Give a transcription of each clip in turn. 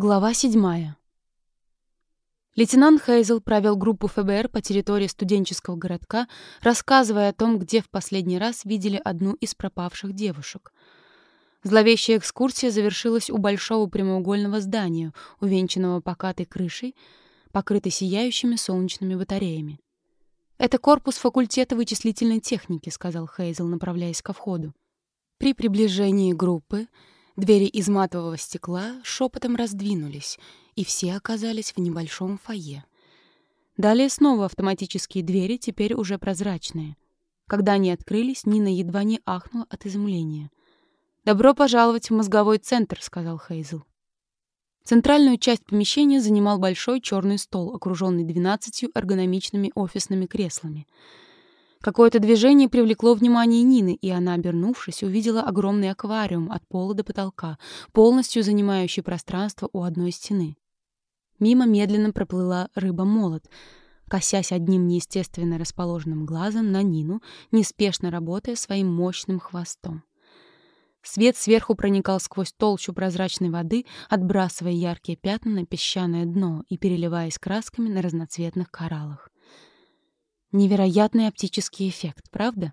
Глава седьмая. Лейтенант Хейзел провел группу ФБР по территории студенческого городка, рассказывая о том, где в последний раз видели одну из пропавших девушек. Зловещая экскурсия завершилась у большого прямоугольного здания, увенчанного покатой крышей, покрытой сияющими солнечными батареями. «Это корпус факультета вычислительной техники», — сказал Хейзел, направляясь ко входу. При приближении группы Двери из матового стекла шепотом раздвинулись, и все оказались в небольшом фойе. Далее снова автоматические двери, теперь уже прозрачные. Когда они открылись, Нина едва не ахнула от изумления. «Добро пожаловать в мозговой центр», — сказал Хейзел. Центральную часть помещения занимал большой черный стол, окруженный двенадцатью эргономичными офисными креслами — Какое-то движение привлекло внимание Нины, и она, обернувшись, увидела огромный аквариум от пола до потолка, полностью занимающий пространство у одной стены. Мимо медленно проплыла рыба-молот, косясь одним неестественно расположенным глазом на Нину, неспешно работая своим мощным хвостом. Свет сверху проникал сквозь толщу прозрачной воды, отбрасывая яркие пятна на песчаное дно и переливаясь красками на разноцветных кораллах. Невероятный оптический эффект, правда?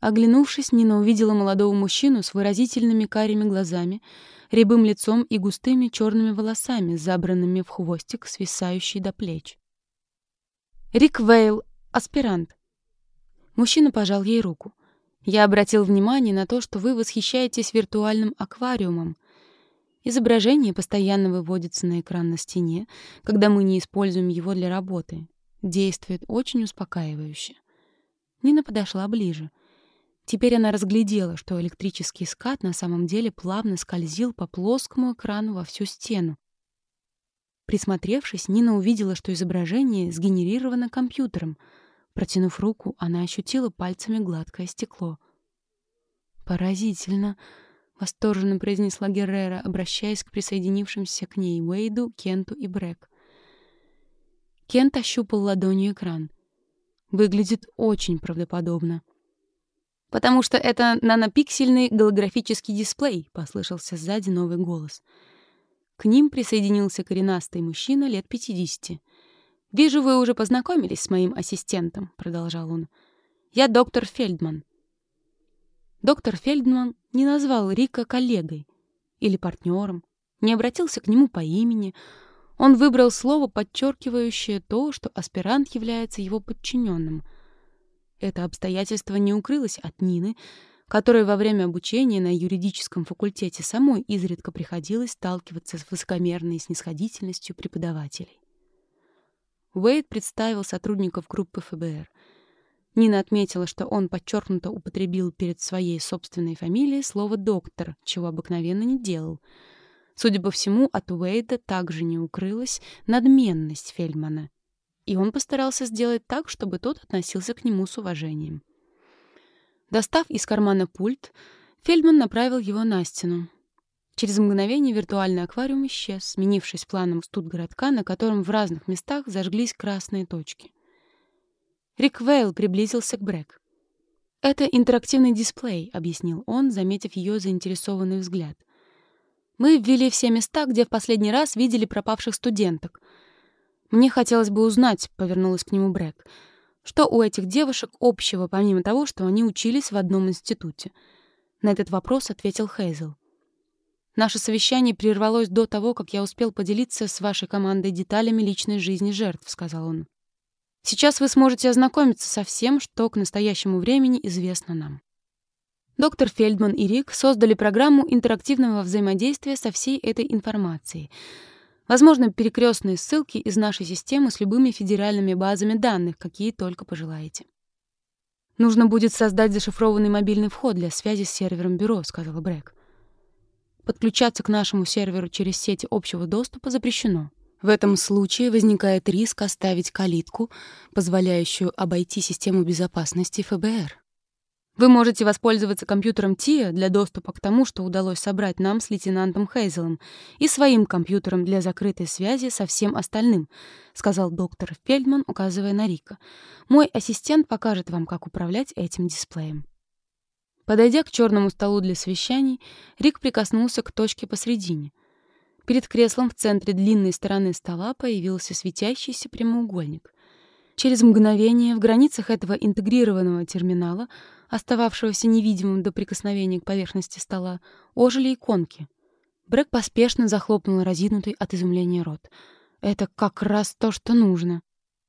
Оглянувшись, Нина увидела молодого мужчину с выразительными карими глазами, рябым лицом и густыми черными волосами, забранными в хвостик, свисающий до плеч. «Рик Вейл, аспирант». Мужчина пожал ей руку. «Я обратил внимание на то, что вы восхищаетесь виртуальным аквариумом. Изображение постоянно выводится на экран на стене, когда мы не используем его для работы. Действует очень успокаивающе. Нина подошла ближе. Теперь она разглядела, что электрический скат на самом деле плавно скользил по плоскому экрану во всю стену. Присмотревшись, Нина увидела, что изображение сгенерировано компьютером. Протянув руку, она ощутила пальцами гладкое стекло. «Поразительно!» — восторженно произнесла Геррера, обращаясь к присоединившимся к ней Уэйду, Кенту и Брэк. Кент ощупал ладонью экран. Выглядит очень правдоподобно. «Потому что это нанопиксельный голографический дисплей», — послышался сзади новый голос. К ним присоединился коренастый мужчина лет пятидесяти. «Вижу, вы уже познакомились с моим ассистентом», — продолжал он. «Я доктор Фельдман». Доктор Фельдман не назвал Рика коллегой или партнером, не обратился к нему по имени — он выбрал слово, подчеркивающее то, что аспирант является его подчиненным. Это обстоятельство не укрылось от Нины, которой во время обучения на юридическом факультете самой изредка приходилось сталкиваться с высокомерной снисходительностью преподавателей. Уэйд представил сотрудников группы ФБР. Нина отметила, что он подчеркнуто употребил перед своей собственной фамилией слово «доктор», чего обыкновенно не делал — Судя по всему, от Уэйда также не укрылась надменность Фельдмана, и он постарался сделать так, чтобы тот относился к нему с уважением. Достав из кармана пульт, Фельдман направил его на стену. Через мгновение виртуальный аквариум исчез, сменившись планом студгородка, на котором в разных местах зажглись красные точки. Рик Вейл приблизился к Брэк. «Это интерактивный дисплей», — объяснил он, заметив ее заинтересованный взгляд. Мы ввели все места, где в последний раз видели пропавших студенток. Мне хотелось бы узнать, — повернулась к нему Брэк, — что у этих девушек общего, помимо того, что они учились в одном институте. На этот вопрос ответил Хейзел. Наше совещание прервалось до того, как я успел поделиться с вашей командой деталями личной жизни жертв, — сказал он. Сейчас вы сможете ознакомиться со всем, что к настоящему времени известно нам. Доктор Фельдман и Рик создали программу интерактивного взаимодействия со всей этой информацией. Возможно, перекрестные ссылки из нашей системы с любыми федеральными базами данных, какие только пожелаете. «Нужно будет создать зашифрованный мобильный вход для связи с сервером бюро», — сказала Брэк. «Подключаться к нашему серверу через сети общего доступа запрещено. В этом случае возникает риск оставить калитку, позволяющую обойти систему безопасности ФБР». Вы можете воспользоваться компьютером Тия для доступа к тому, что удалось собрать нам с лейтенантом Хейзелом, и своим компьютером для закрытой связи со всем остальным», — сказал доктор Фельдман, указывая на Рика. «Мой ассистент покажет вам, как управлять этим дисплеем». Подойдя к черному столу для совещаний, Рик прикоснулся к точке посредине. Перед креслом в центре длинной стороны стола появился светящийся прямоугольник. Через мгновение в границах этого интегрированного терминала, остававшегося невидимым до прикосновения к поверхности стола, ожили иконки. Брэк поспешно захлопнул разинутый от изумления рот. «Это как раз то, что нужно».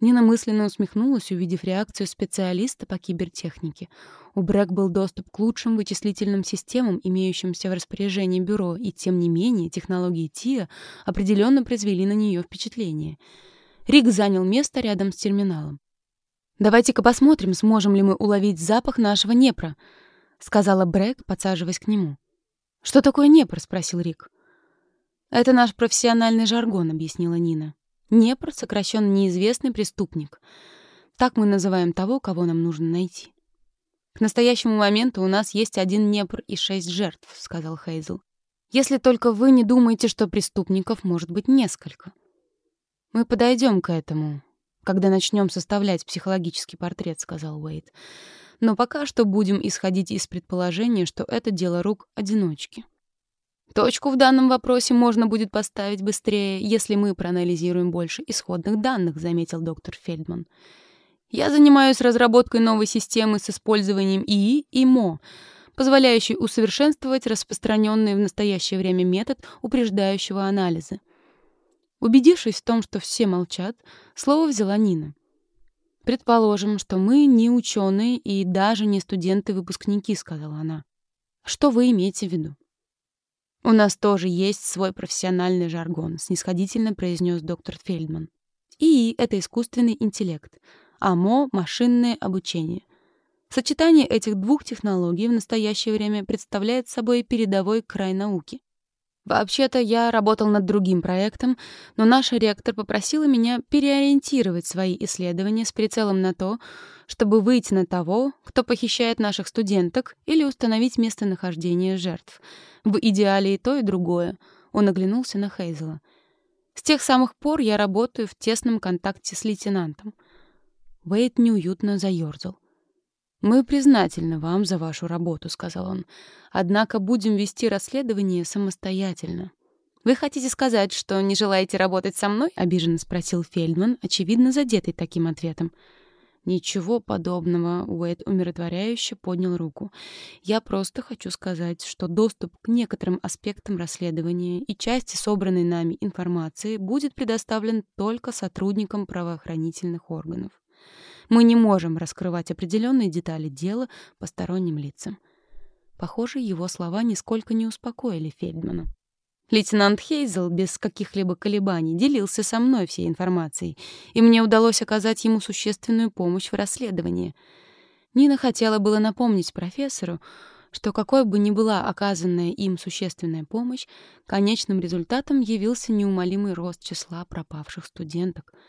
Нина мысленно усмехнулась, увидев реакцию специалиста по кибертехнике. У Брэк был доступ к лучшим вычислительным системам, имеющимся в распоряжении бюро, и тем не менее технологии ТИА определенно произвели на нее впечатление. Рик занял место рядом с терминалом. «Давайте-ка посмотрим, сможем ли мы уловить запах нашего Непра», — сказала Брэк, подсаживаясь к нему. «Что такое Непр?» — спросил Рик. «Это наш профессиональный жаргон», — объяснила Нина. Непр, сокращенно неизвестный преступник. Так мы называем того, кого нам нужно найти. К настоящему моменту у нас есть один Непр и шесть жертв, сказал Хейзел. Если только вы не думаете, что преступников может быть несколько. Мы подойдем к этому, когда начнем составлять психологический портрет, сказал Уэйд. Но пока что будем исходить из предположения, что это дело рук одиночки. Точку в данном вопросе можно будет поставить быстрее, если мы проанализируем больше исходных данных, заметил доктор Фельдман. Я занимаюсь разработкой новой системы с использованием ИИ и МО, позволяющей усовершенствовать распространенный в настоящее время метод упреждающего анализа. Убедившись в том, что все молчат, слово взяла Нина. «Предположим, что мы не ученые и даже не студенты-выпускники», — сказала она. «Что вы имеете в виду?» «У нас тоже есть свой профессиональный жаргон», — снисходительно произнес доктор Фельдман. «И это искусственный интеллект, АМО — машинное обучение. Сочетание этих двух технологий в настоящее время представляет собой передовой край науки. Вообще-то я работал над другим проектом, но наш ректор попросила меня переориентировать свои исследования с прицелом на то, чтобы выйти на того, кто похищает наших студенток или установить местонахождение жертв. В идеале и то, и другое. Он оглянулся на Хейзела. С тех самых пор я работаю в тесном контакте с лейтенантом. Уэйд неуютно заёрзал. «Мы признательны вам за вашу работу», — сказал он. «Однако будем вести расследование самостоятельно». «Вы хотите сказать, что не желаете работать со мной?» — обиженно спросил Фельдман, очевидно задетый таким ответом. «Ничего подобного», — Уэйд умиротворяюще поднял руку. «Я просто хочу сказать, что доступ к некоторым аспектам расследования и части собранной нами информации будет предоставлен только сотрудникам правоохранительных органов. Мы не можем раскрывать определенные детали дела посторонним лицам. Похоже, его слова нисколько не успокоили Фельдмана. Лейтенант Хейзел без каких-либо колебаний делился со мной всей информацией, и мне удалось оказать ему существенную помощь в расследовании. Нина хотела было напомнить профессору, что какой бы ни была оказанная им существенная помощь, конечным результатом явился неумолимый рост числа пропавших студенток —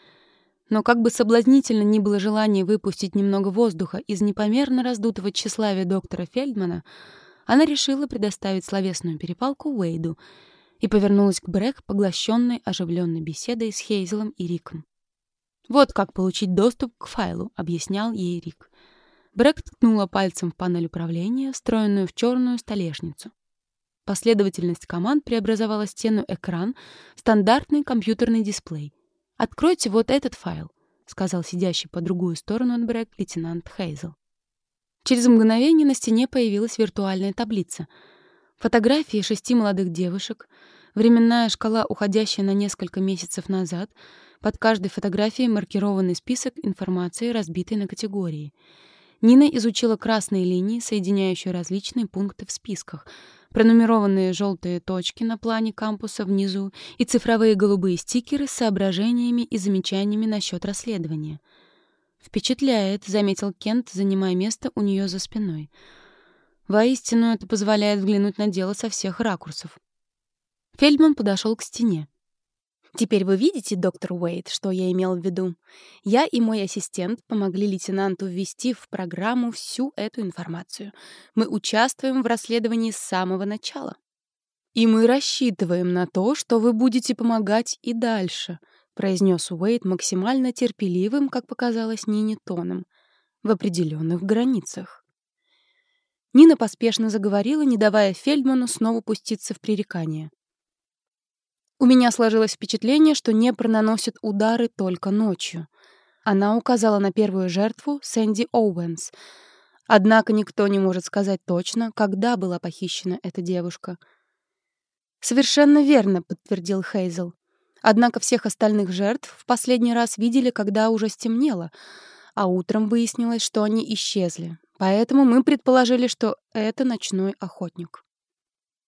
но как бы соблазнительно ни было желание выпустить немного воздуха из непомерно раздутого тщеславия доктора Фельдмана, она решила предоставить словесную перепалку Уэйду и повернулась к Брэк, поглощенной оживленной беседой с Хейзелом и Риком. «Вот как получить доступ к файлу», — объяснял ей Рик. Брэк ткнула пальцем в панель управления, встроенную в черную столешницу. Последовательность команд преобразовала стену-экран в стандартный компьютерный дисплей — «Откройте вот этот файл», — сказал сидящий по другую сторону от Брэк лейтенант Хейзел. Через мгновение на стене появилась виртуальная таблица. Фотографии шести молодых девушек, временная шкала, уходящая на несколько месяцев назад, под каждой фотографией маркированный список информации, разбитый на категории. Нина изучила красные линии, соединяющие различные пункты в списках — пронумерованные желтые точки на плане кампуса внизу и цифровые голубые стикеры с соображениями и замечаниями насчет расследования. «Впечатляет», — заметил Кент, занимая место у нее за спиной. «Воистину, это позволяет взглянуть на дело со всех ракурсов». Фельдман подошел к стене. Теперь вы видите, доктор Уэйт, что я имел в виду. Я и мой ассистент помогли лейтенанту ввести в программу всю эту информацию. Мы участвуем в расследовании с самого начала. И мы рассчитываем на то, что вы будете помогать и дальше, произнес Уэйт максимально терпеливым, как показалось Нине тоном, в определенных границах. Нина поспешно заговорила, не давая Фельдману снова пуститься в пререкание. У меня сложилось впечатление, что Днепр наносит удары только ночью. Она указала на первую жертву Сэнди Оуэнс. Однако никто не может сказать точно, когда была похищена эта девушка. «Совершенно верно», — подтвердил Хейзел. Однако всех остальных жертв в последний раз видели, когда уже стемнело, а утром выяснилось, что они исчезли. Поэтому мы предположили, что это ночной охотник.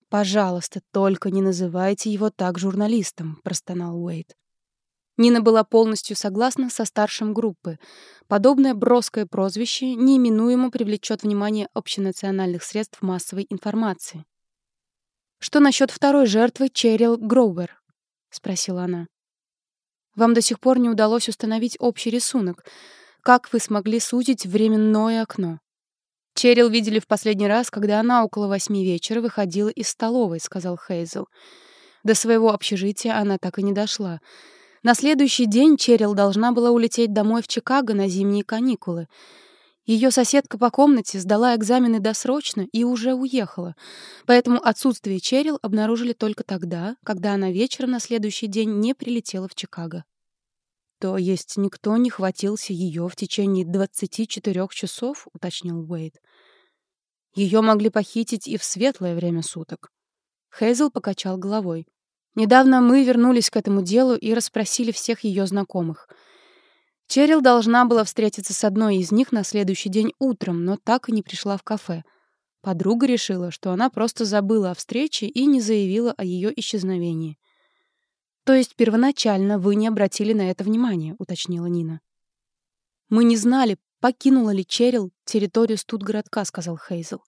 «Пожалуйста, только не называйте его так журналистом», — простонал Уэйд. Нина была полностью согласна со старшим группы. Подобное броское прозвище неименуемо привлечет внимание общенациональных средств массовой информации. «Что насчет второй жертвы Черил Гроувер?» — спросила она. «Вам до сих пор не удалось установить общий рисунок. Как вы смогли сузить временное окно?» «Черил видели в последний раз, когда она около восьми вечера выходила из столовой», — сказал Хейзел. До своего общежития она так и не дошла. На следующий день Черил должна была улететь домой в Чикаго на зимние каникулы. Ее соседка по комнате сдала экзамены досрочно и уже уехала. Поэтому отсутствие Черил обнаружили только тогда, когда она вечером на следующий день не прилетела в Чикаго. То есть никто не хватился ее в течение 24 часов, уточнил Уэйд. Ее могли похитить и в светлое время суток. Хейзел покачал головой. Недавно мы вернулись к этому делу и расспросили всех ее знакомых. Черил должна была встретиться с одной из них на следующий день утром, но так и не пришла в кафе. Подруга решила, что она просто забыла о встрече и не заявила о ее исчезновении. «То есть первоначально вы не обратили на это внимания», — уточнила Нина. «Мы не знали, покинула ли Черил территорию студгородка», — сказал Хейзел.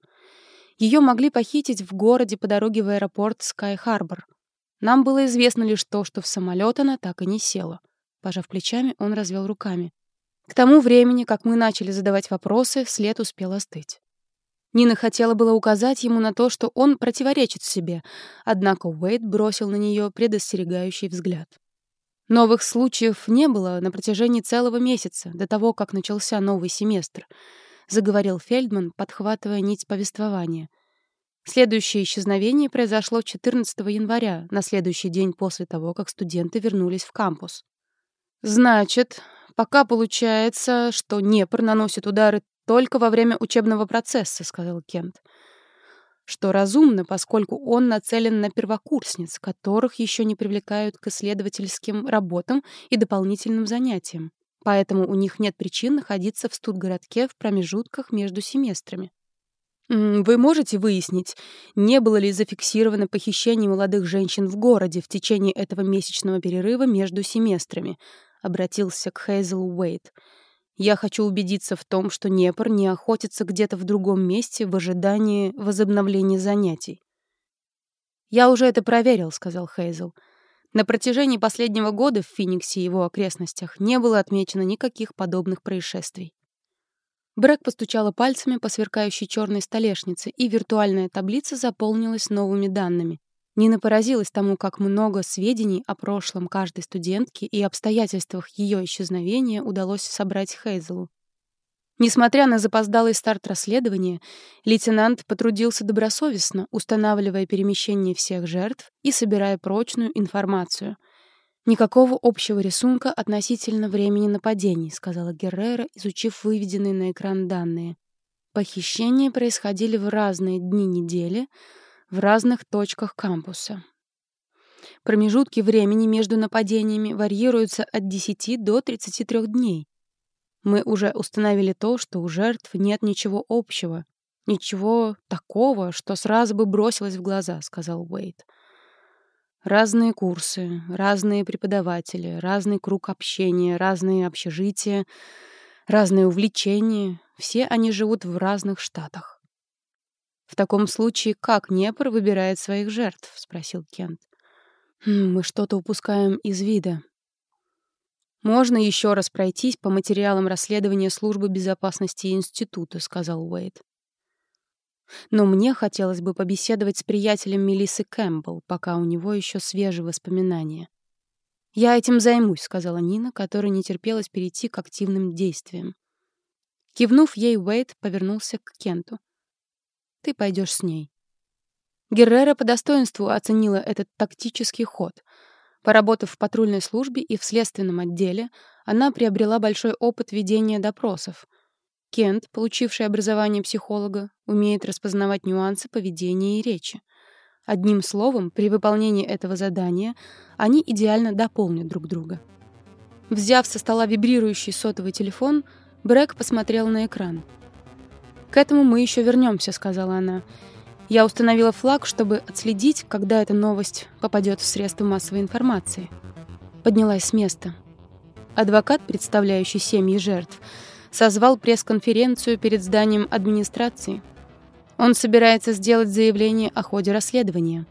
Ее могли похитить в городе по дороге в аэропорт Скай-Харбор. Нам было известно лишь то, что в самолет она так и не села. Пожав плечами, он развел руками. К тому времени, как мы начали задавать вопросы, след успел остыть. Нина хотела было указать ему на то, что он противоречит себе, однако Уэйд бросил на нее предостерегающий взгляд. Новых случаев не было на протяжении целого месяца, до того, как начался новый семестр, заговорил Фельдман, подхватывая нить повествования. Следующее исчезновение произошло 14 января, на следующий день после того, как студенты вернулись в кампус. Значит, пока получается, что Днепр наносит удары только во время учебного процесса, сказал Кент. Что разумно, поскольку он нацелен на первокурсниц, которых еще не привлекают к исследовательским работам и дополнительным занятиям. Поэтому у них нет причин находиться в студгородке в промежутках между семестрами. Вы можете выяснить, не было ли зафиксировано похищение молодых женщин в городе в течение этого месячного перерыва между семестрами? Обратился к Хейзел Уэйт. Я хочу убедиться в том, что Непр не охотится где-то в другом месте в ожидании возобновления занятий. «Я уже это проверил», — сказал Хейзел. На протяжении последнего года в Фениксе и его окрестностях не было отмечено никаких подобных происшествий. Брэк постучала пальцами по сверкающей черной столешнице, и виртуальная таблица заполнилась новыми данными. Нина поразилась тому, как много сведений о прошлом каждой студентки и обстоятельствах ее исчезновения удалось собрать Хейзелу. Несмотря на запоздалый старт расследования, лейтенант потрудился добросовестно, устанавливая перемещение всех жертв и собирая прочную информацию — «Никакого общего рисунка относительно времени нападений», — сказала Геррера, изучив выведенные на экран данные. Похищения происходили в разные дни недели, в разных точках кампуса. Промежутки времени между нападениями варьируются от 10 до 33 дней. Мы уже установили то, что у жертв нет ничего общего, ничего такого, что сразу бы бросилось в глаза, сказал Уэйт. Разные курсы, разные преподаватели, разный круг общения, разные общежития, разные увлечения. Все они живут в разных штатах. «В таком случае как Днепр выбирает своих жертв?» — спросил Кент. «Хм, «Мы что-то упускаем из вида», «Можно еще раз пройтись по материалам расследования службы безопасности института», — сказал Уэйд. Но мне хотелось бы побеседовать с приятелем Мелиссы Кэмпбелл, пока у него еще свежие воспоминания. «Я этим займусь», — сказала Нина, которая не терпелась перейти к активным действиям. Кивнув ей, Уэйд повернулся к Кенту. «Ты пойдешь с ней». Геррера по достоинству оценила этот тактический ход. Поработав в патрульной службе и в следственном отделе, она приобрела большой опыт ведения допросов. Кент, получивший образование психолога, умеет распознавать нюансы поведения и речи. Одним словом, при выполнении этого задания они идеально дополнят друг друга. Взяв со стола вибрирующий сотовый телефон, Брэк посмотрел на экран. «К этому мы еще вернемся», — сказала она. Я установила флаг, чтобы отследить, когда эта новость попадет в средства массовой информации. Поднялась с места. Адвокат, представляющий семьи жертв, созвал пресс-конференцию перед зданием администрации. Он собирается сделать заявление о ходе расследования.